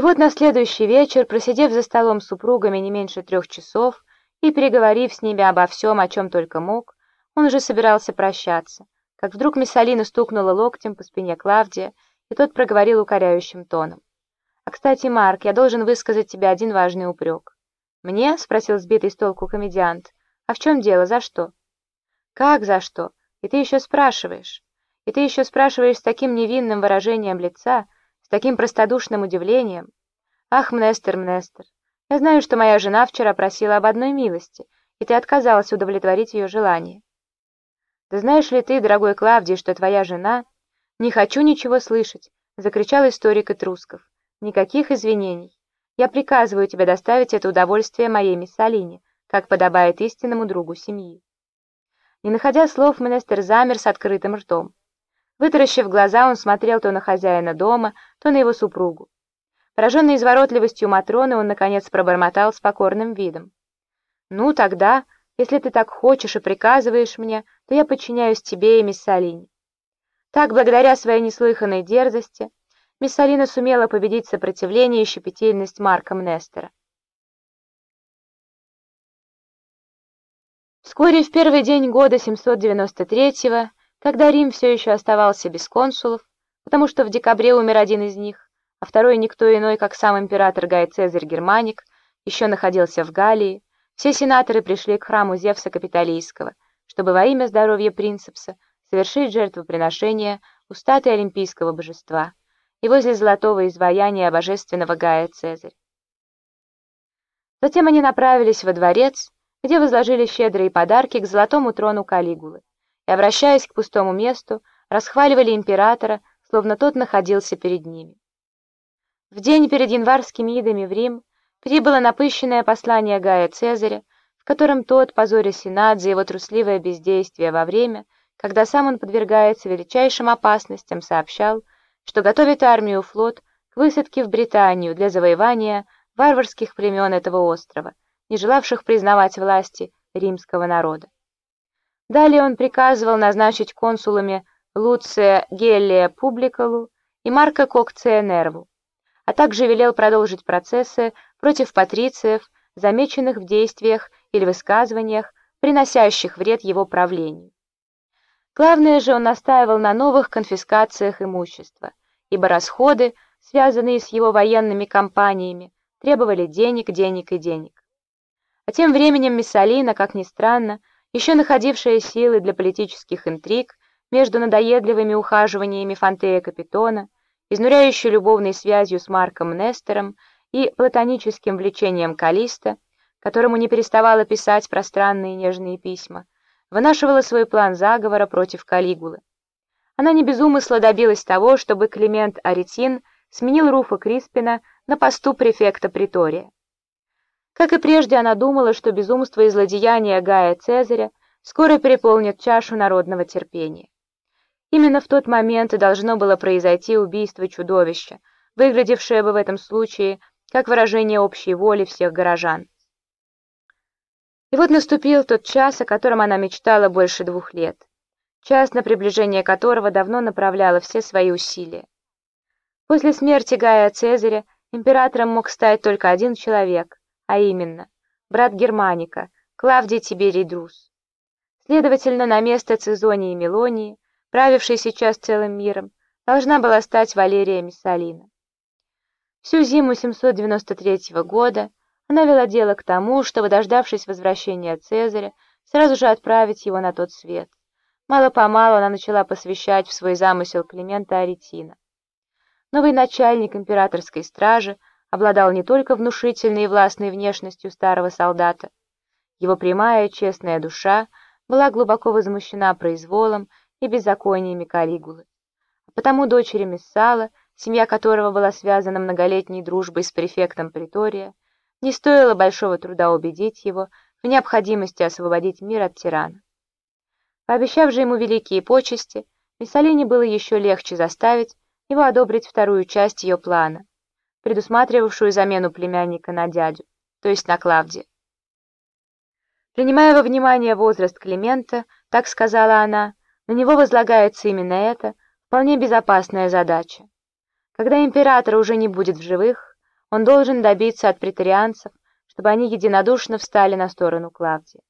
И вот на следующий вечер, просидев за столом с супругами не меньше трех часов и переговорив с ними обо всем, о чем только мог, он уже собирался прощаться, как вдруг Миссалина стукнула локтем по спине Клавдия, и тот проговорил укоряющим тоном. «А, кстати, Марк, я должен высказать тебе один важный упрек». «Мне?» — спросил сбитый с толку комедиант. «А в чем дело? За что?» «Как за что? И ты еще спрашиваешь? И ты еще спрашиваешь с таким невинным выражением лица, таким простодушным удивлением? Ах, Мнестер, Мнестер, я знаю, что моя жена вчера просила об одной милости, и ты отказалась удовлетворить ее желание. Да знаешь ли ты, дорогой Клавдий, что твоя жена... Не хочу ничего слышать, закричал историк Этрусков. Никаких извинений. Я приказываю тебе доставить это удовольствие моей Миссалине, как подобает истинному другу семьи. Не находя слов, Менестер замер с открытым ртом. Вытаращив глаза, он смотрел то на хозяина дома, то на его супругу. Пораженный изворотливостью Матроны, он, наконец, пробормотал с покорным видом. «Ну, тогда, если ты так хочешь и приказываешь мне, то я подчиняюсь тебе и Миссалине». Так, благодаря своей неслыханной дерзости, Миссалина сумела победить сопротивление и щепетильность Марка Мнестера. Вскоре, в первый день года 793-го, когда Рим все еще оставался без консулов, потому что в декабре умер один из них, а второй никто иной, как сам император Гай Цезарь Германик, еще находился в Галлии, все сенаторы пришли к храму Зевса Капитолийского, чтобы во имя здоровья принцепса совершить жертвоприношение у статуи олимпийского божества и возле золотого изваяния божественного Гая Цезарь. Затем они направились во дворец, где возложили щедрые подарки к золотому трону Калигулы, и, обращаясь к пустому месту, расхваливали императора, словно тот находился перед ними. В день перед январскими идами в Рим прибыло напыщенное послание Гая Цезаря, в котором тот, позоря Сенат за его трусливое бездействие во время, когда сам он подвергается величайшим опасностям, сообщал, что готовит армию флот к высадке в Британию для завоевания варварских племен этого острова, не желавших признавать власти римского народа. Далее он приказывал назначить консулами Луция Гелия Публикалу и Марка Кокция Нерву, а также велел продолжить процессы против патрициев, замеченных в действиях или высказываниях, приносящих вред его правлению. Главное же он настаивал на новых конфискациях имущества, ибо расходы, связанные с его военными кампаниями, требовали денег, денег и денег. А тем временем Миссалина, как ни странно, еще находившая силы для политических интриг между надоедливыми ухаживаниями Фантея Капитона, изнуряющей любовной связью с Марком Нестером и платоническим влечением Калиста, которому не переставала писать пространные нежные письма, вынашивала свой план заговора против Калигулы. Она не без умысла добилась того, чтобы Климент Аретин сменил Руфа Криспина на посту префекта Притория. Как и прежде, она думала, что безумство и злодеяния Гая Цезаря скоро переполнят чашу народного терпения. Именно в тот момент и должно было произойти убийство чудовища, выглядевшее бы в этом случае как выражение общей воли всех горожан. И вот наступил тот час, о котором она мечтала больше двух лет, час, на приближение которого давно направляла все свои усилия. После смерти Гая Цезаря императором мог стать только один человек, а именно брат Германика, Клавдий Тиберий Друз. Следовательно, на место Цезонии Мелонии, правившей сейчас целым миром, должна была стать Валерия Миссалина. Всю зиму 793 года она вела дело к тому, чтобы, дождавшись возвращения Цезаря, сразу же отправить его на тот свет. Мало-помалу она начала посвящать в свой замысел Климента Аретина. Новый начальник императорской стражи обладал не только внушительной и властной внешностью старого солдата. Его прямая, честная душа была глубоко возмущена произволом и беззакониями Калигулы. Потому дочери Мессала, семья которого была связана многолетней дружбой с префектом Притория, не стоило большого труда убедить его в необходимости освободить мир от тирана. Пообещав же ему великие почести, Миссалине было еще легче заставить его одобрить вторую часть ее плана предусматривавшую замену племянника на дядю, то есть на Клавдия. Принимая во внимание возраст Климента, так сказала она, на него возлагается именно эта вполне безопасная задача. Когда императора уже не будет в живых, Он должен добиться от претарианцев, чтобы они единодушно встали на сторону Клавдия.